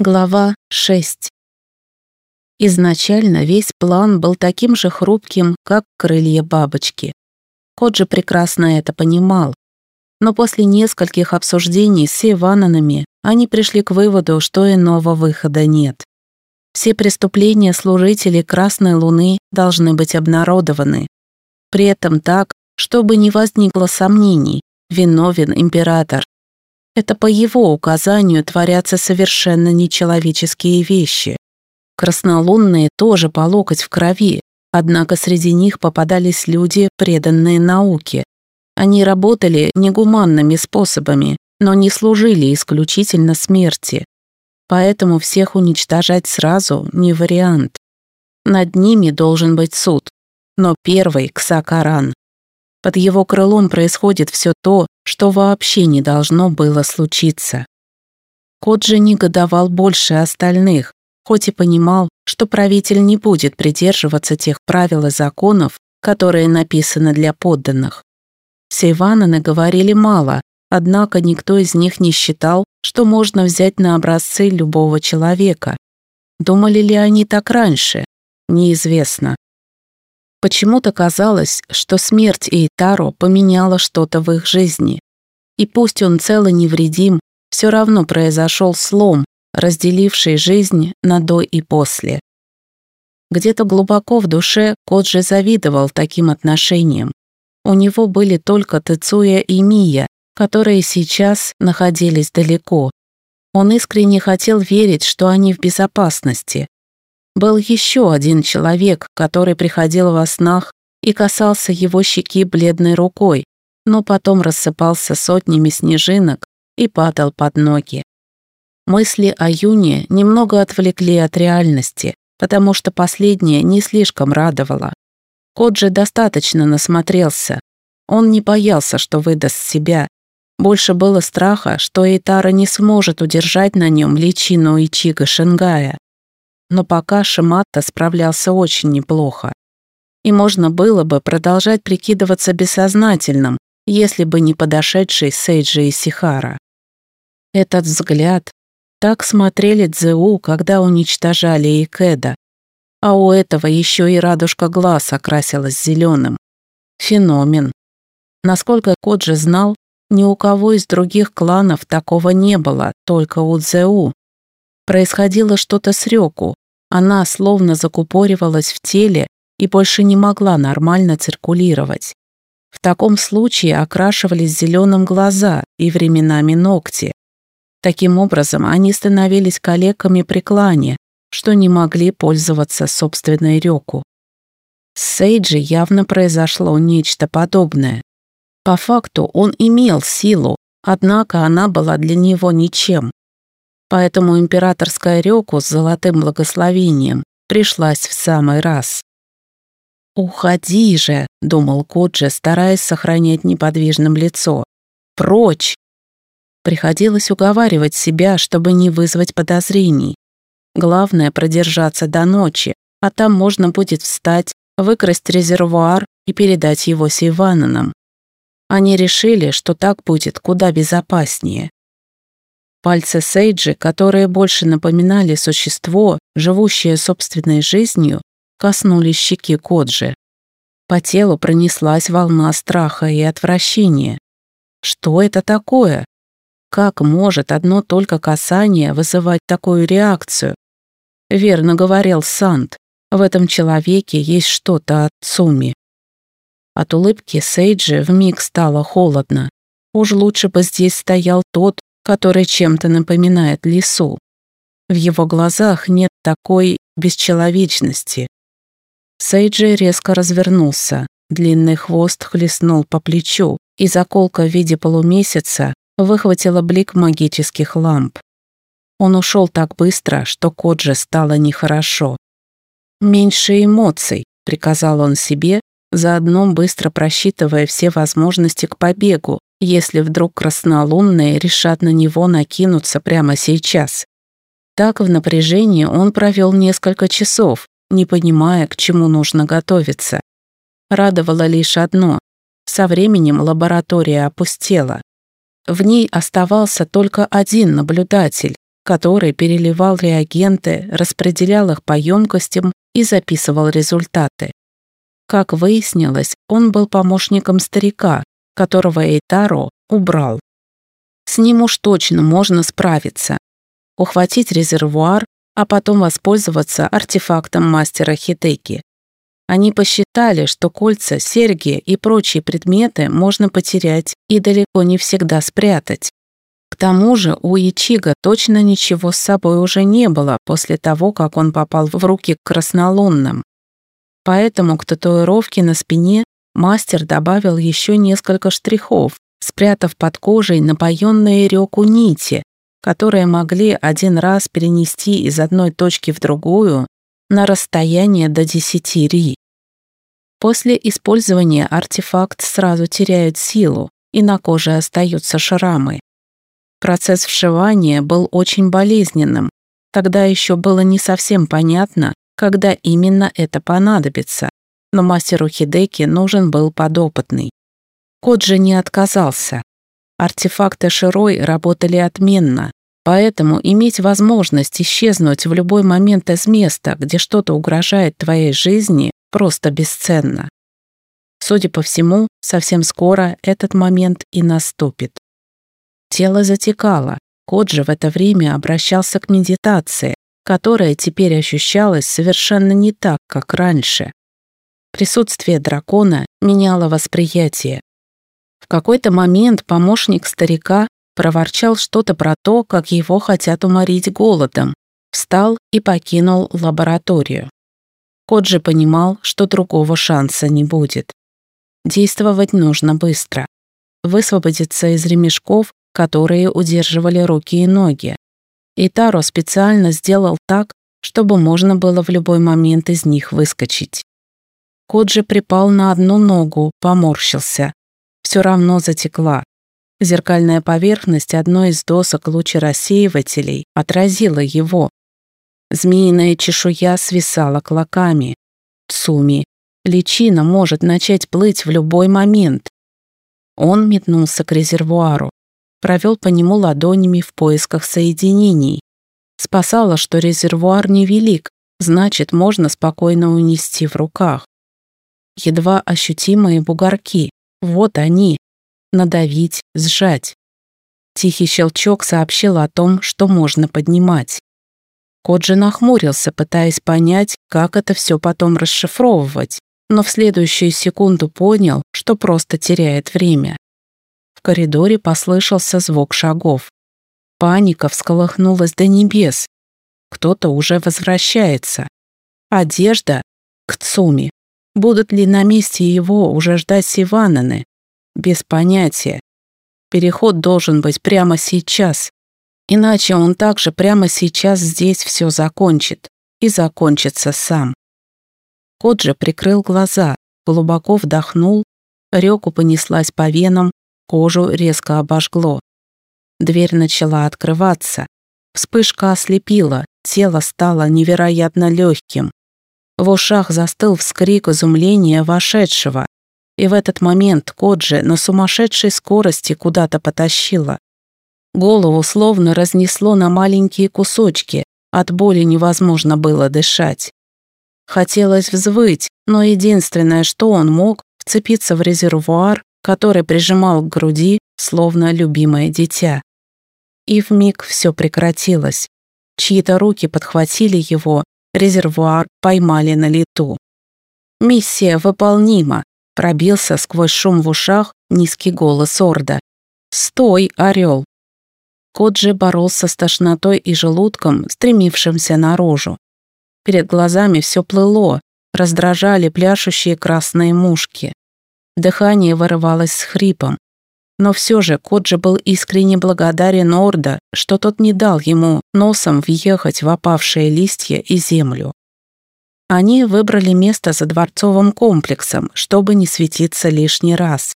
Глава 6 Изначально весь план был таким же хрупким, как крылья бабочки. Кот же прекрасно это понимал. Но после нескольких обсуждений с Ивананами они пришли к выводу, что иного выхода нет. Все преступления служителей Красной Луны должны быть обнародованы. При этом так, чтобы не возникло сомнений, виновен император это по его указанию творятся совершенно нечеловеческие вещи. Краснолунные тоже по локоть в крови, однако среди них попадались люди, преданные науке. Они работали негуманными способами, но не служили исключительно смерти. Поэтому всех уничтожать сразу не вариант. Над ними должен быть суд, но первый — Ксакаран. Под его крылом происходит все то, что вообще не должно было случиться. Кот же негодовал больше остальных, хоть и понимал, что правитель не будет придерживаться тех правил и законов, которые написаны для подданных. Сейвананы говорили мало, однако никто из них не считал, что можно взять на образцы любого человека. Думали ли они так раньше? Неизвестно. Почему-то казалось, что смерть Эйтаро поменяла что-то в их жизни. И пусть он цел и невредим, все равно произошел слом, разделивший жизнь на до и после. Где-то глубоко в душе Коджи завидовал таким отношениям. У него были только Тецуя и Мия, которые сейчас находились далеко. Он искренне хотел верить, что они в безопасности, был еще один человек, который приходил во снах и касался его щеки бледной рукой, но потом рассыпался сотнями снежинок и падал под ноги. Мысли о Юне немного отвлекли от реальности, потому что последнее не слишком радовало. Кот же достаточно насмотрелся. Он не боялся, что выдаст себя. Больше было страха, что Эйтара не сможет удержать на нем личину Ичига Шенгая но пока Шиматта справлялся очень неплохо. И можно было бы продолжать прикидываться бессознательным, если бы не подошедший Сейджи и Сихара. Этот взгляд, так смотрели Дзеу, когда уничтожали Икеда, а у этого еще и радужка глаз окрасилась зеленым. Феномен. Насколько Коджи знал, ни у кого из других кланов такого не было, только у Дзеу. Происходило что-то с Рёку. Она словно закупоривалась в теле и больше не могла нормально циркулировать. В таком случае окрашивались зеленым глаза и временами ногти. Таким образом, они становились калеками при клане, что не могли пользоваться собственной Рёку. С Сейджи явно произошло нечто подобное. По факту он имел силу, однако она была для него ничем. Поэтому императорская рёку с золотым благословением пришлась в самый раз. «Уходи же», — думал Коджи, стараясь сохранять неподвижным лицо. «Прочь!» Приходилось уговаривать себя, чтобы не вызвать подозрений. Главное — продержаться до ночи, а там можно будет встать, выкрасть резервуар и передать его Сейвананам. Они решили, что так будет куда безопаснее. Пальцы Сейджи, которые больше напоминали существо, живущее собственной жизнью, коснулись щеки Коджи. По телу пронеслась волна страха и отвращения. Что это такое? Как может одно только касание вызывать такую реакцию? Верно говорил Сант, в этом человеке есть что-то от Цуми. От улыбки Сейджи вмиг стало холодно. Уж лучше бы здесь стоял тот, который чем-то напоминает лису. В его глазах нет такой бесчеловечности. Сейджи резко развернулся, длинный хвост хлестнул по плечу, и заколка в виде полумесяца выхватила блик магических ламп. Он ушел так быстро, что Коджи стало нехорошо. «Меньше эмоций», — приказал он себе, заодно быстро просчитывая все возможности к побегу, если вдруг краснолунные решат на него накинуться прямо сейчас. Так в напряжении он провел несколько часов, не понимая, к чему нужно готовиться. Радовало лишь одно – со временем лаборатория опустела. В ней оставался только один наблюдатель, который переливал реагенты, распределял их по емкостям и записывал результаты. Как выяснилось, он был помощником старика, которого Эйтаро убрал. С ним уж точно можно справиться. Ухватить резервуар, а потом воспользоваться артефактом мастера Хитеки. Они посчитали, что кольца, серьги и прочие предметы можно потерять и далеко не всегда спрятать. К тому же у Ичига точно ничего с собой уже не было после того, как он попал в руки к краснолунным. Поэтому к татуировке на спине мастер добавил еще несколько штрихов, спрятав под кожей напоенные реку нити, которые могли один раз перенести из одной точки в другую на расстояние до 10 ри. После использования артефакт сразу теряет силу, и на коже остаются шрамы. Процесс вшивания был очень болезненным. Тогда еще было не совсем понятно, когда именно это понадобится, но мастеру Хидеки нужен был подопытный. Кот же не отказался. Артефакты Широй работали отменно, поэтому иметь возможность исчезнуть в любой момент из места, где что-то угрожает твоей жизни, просто бесценно. Судя по всему, совсем скоро этот момент и наступит. Тело затекало. Кот же в это время обращался к медитации, которая теперь ощущалась совершенно не так, как раньше. Присутствие дракона меняло восприятие. В какой-то момент помощник старика проворчал что-то про то, как его хотят уморить голодом, встал и покинул лабораторию. Кот же понимал, что другого шанса не будет. Действовать нужно быстро. Высвободиться из ремешков которые удерживали руки и ноги. И Таро специально сделал так, чтобы можно было в любой момент из них выскочить. Кот же припал на одну ногу, поморщился. Все равно затекла. Зеркальная поверхность одной из досок лучерассеивателей отразила его. Змеиная чешуя свисала клоками. Цуми. Личина может начать плыть в любой момент. Он метнулся к резервуару провел по нему ладонями в поисках соединений. Спасало, что резервуар невелик, значит, можно спокойно унести в руках. Едва ощутимые бугорки. Вот они. Надавить, сжать. Тихий щелчок сообщил о том, что можно поднимать. Кот же нахмурился, пытаясь понять, как это все потом расшифровывать, но в следующую секунду понял, что просто теряет время. В коридоре послышался звук шагов. Паника всколыхнулась до небес. Кто-то уже возвращается. Одежда к Цуми. Будут ли на месте его уже ждать Сивананы? Без понятия. Переход должен быть прямо сейчас. Иначе он также прямо сейчас здесь все закончит. И закончится сам. Кот же прикрыл глаза, глубоко вдохнул, реку понеслась по венам, Кожу резко обожгло. Дверь начала открываться. Вспышка ослепила, тело стало невероятно легким. В ушах застыл вскрик изумления вошедшего. И в этот момент Коджи на сумасшедшей скорости куда-то потащила. Голову словно разнесло на маленькие кусочки, от боли невозможно было дышать. Хотелось взвыть, но единственное, что он мог, вцепиться в резервуар который прижимал к груди, словно любимое дитя. И вмиг все прекратилось. Чьи-то руки подхватили его, резервуар поймали на лету. «Миссия выполнима», — пробился сквозь шум в ушах низкий голос Орда. «Стой, орел!» Кот же боролся с тошнотой и желудком, стремившимся наружу. Перед глазами все плыло, раздражали пляшущие красные мушки. Дыхание вырывалось с хрипом. Но все же Коджи был искренне благодарен Орда, что тот не дал ему носом въехать в опавшие листья и землю. Они выбрали место за дворцовым комплексом, чтобы не светиться лишний раз.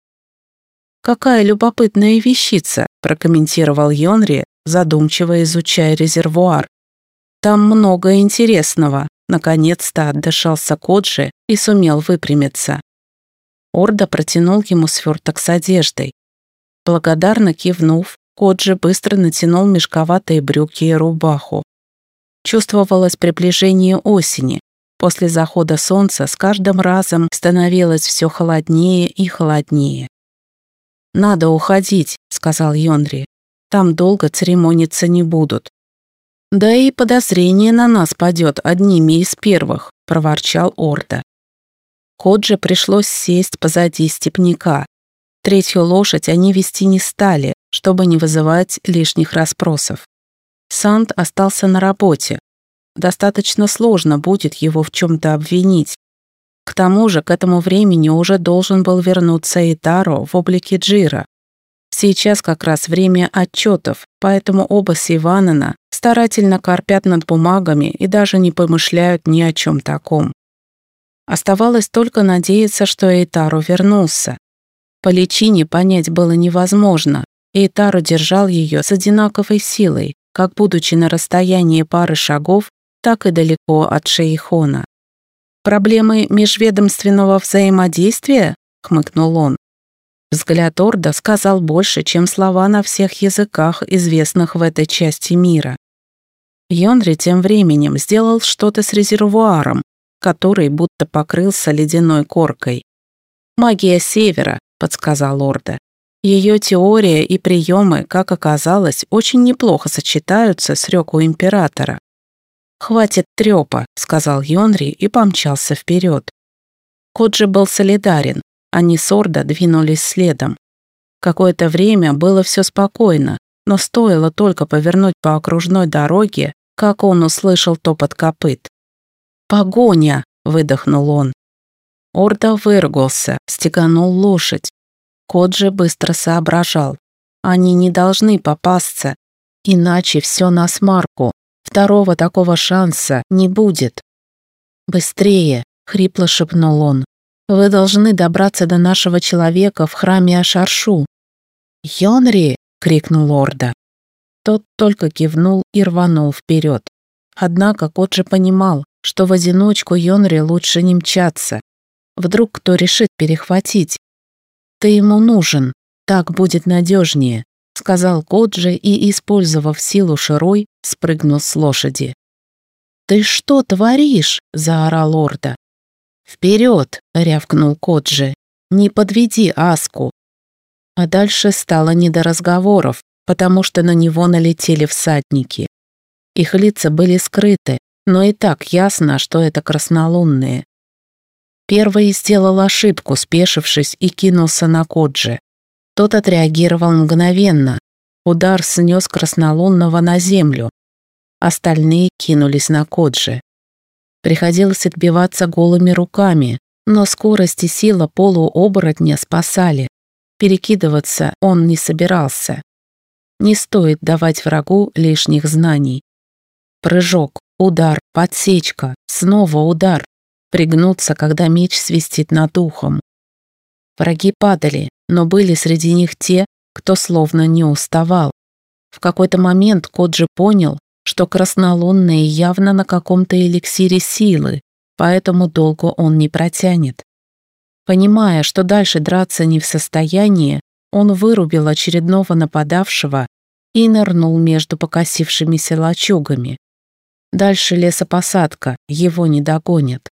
«Какая любопытная вещица», – прокомментировал Йонри, задумчиво изучая резервуар. «Там много интересного», – наконец-то отдышался Коджи и сумел выпрямиться. Орда протянул ему сверток с одеждой. Благодарно кивнув, Коджи быстро натянул мешковатые брюки и рубаху. Чувствовалось приближение осени. После захода солнца с каждым разом становилось все холоднее и холоднее. «Надо уходить», — сказал Йонри. «Там долго церемониться не будут». «Да и подозрение на нас падет одними из первых», — проворчал Орда. Кодже пришлось сесть позади степняка. Третью лошадь они вести не стали, чтобы не вызывать лишних расспросов. Санд остался на работе. Достаточно сложно будет его в чем-то обвинить. К тому же к этому времени уже должен был вернуться Итаро в облике Джира. Сейчас как раз время отчетов, поэтому оба Сиванана старательно корпят над бумагами и даже не помышляют ни о чем таком. Оставалось только надеяться, что Эйтару вернулся. По личине понять было невозможно, Эйтару держал ее с одинаковой силой, как будучи на расстоянии пары шагов, так и далеко от Шейхона. «Проблемы межведомственного взаимодействия?» — хмыкнул он. Взгляд Орда сказал больше, чем слова на всех языках, известных в этой части мира. Йонри тем временем сделал что-то с резервуаром, который будто покрылся ледяной коркой. «Магия Севера», — подсказал Орда. Ее теория и приемы, как оказалось, очень неплохо сочетаются с рёку Императора. «Хватит трёпа», — сказал Йонри и помчался вперед. Коджи был солидарен, они с Орда двинулись следом. Какое-то время было все спокойно, но стоило только повернуть по окружной дороге, как он услышал топот копыт. «Погоня!» — выдохнул он. Орда выругался, стеганул лошадь. Коджи быстро соображал. Они не должны попасться, иначе все на смарку. Второго такого шанса не будет. «Быстрее!» — хрипло шепнул он. «Вы должны добраться до нашего человека в храме Ашаршу». «Йонри!» — крикнул Орда. Тот только кивнул и рванул вперед. Однако Коджи понимал, что в одиночку Йонри лучше не мчаться. Вдруг кто решит перехватить. «Ты ему нужен, так будет надежнее», — сказал Коджи и, использовав силу Широй, спрыгнул с лошади. «Ты что творишь?» — заорал Орда. «Вперед!» — рявкнул Коджи. «Не подведи Аску!» А дальше стало не до разговоров, потому что на него налетели всадники. Их лица были скрыты, но и так ясно, что это краснолунные. Первый сделал ошибку, спешившись, и кинулся на Коджи. Тот отреагировал мгновенно. Удар снес краснолунного на землю. Остальные кинулись на Коджи. Приходилось отбиваться голыми руками, но скорость и сила полуоборотня спасали. Перекидываться он не собирался. Не стоит давать врагу лишних знаний. Прыжок, Удар, подсечка, снова удар. Пригнуться, когда меч свистит над ухом. Враги падали, но были среди них те, кто словно не уставал. В какой-то момент Коджи понял, что краснолунные явно на каком-то эликсире силы, поэтому долго он не протянет. Понимая, что дальше драться не в состоянии, он вырубил очередного нападавшего и нырнул между покосившимися лачугами. Дальше лесопосадка, его не догонят.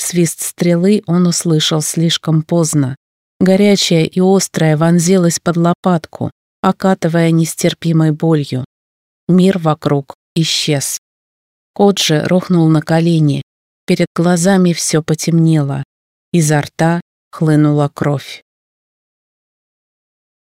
Свист стрелы он услышал слишком поздно. Горячая и острая вонзилась под лопатку, окатывая нестерпимой болью. Мир вокруг исчез. Коджи рухнул на колени. Перед глазами все потемнело. Изо рта хлынула кровь.